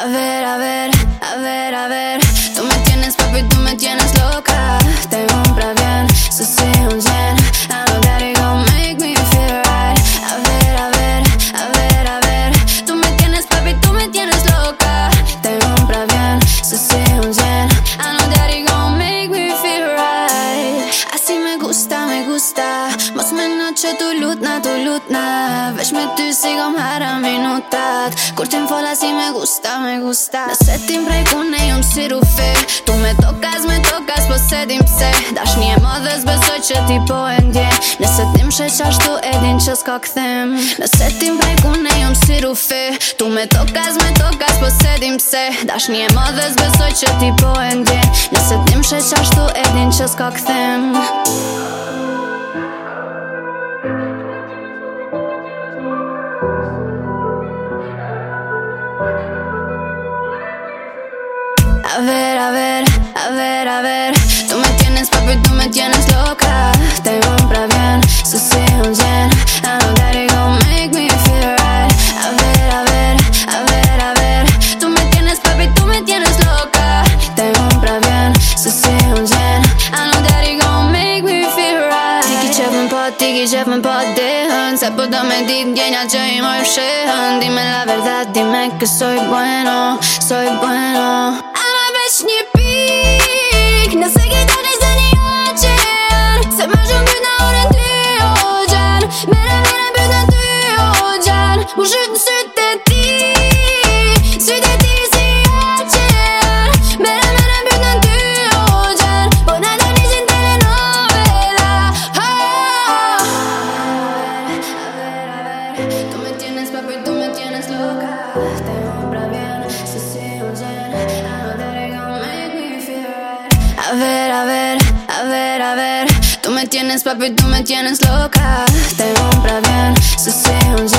A ver, a ver, a ver, a ver. Tú me tienes, papi, tú me tienes loca. gusta, me gusta Mos me në tu lutna, tu lutna Vesh me ty si kom hara minutat Kur ti m'fola si me gusta, me gusta Nëse ti m'prej ku ne jom si rufi Tu me tokas, me tokas, po se dim pse Dash një e modhe zbesoj ti po e ndje Nëse ti m'she qashtu edin që s'ka këthem Nëse ti m'prej ku ne jom si rufi Tu me tokas, me tokas, po se dim pse Dash një e modhe zbesoj ti po e ndje Nëse ti m'she qashtu edin që s'ka këthem Se Dime la verdad, dime que soy bueno Soy bueno Tú me tienes papi, tú me tienes loca. Te compra bien, si un gen I A ver, a ver, a ver, a ver. Tú me tienes papi, tú me tienes loca. Te compra bien, si un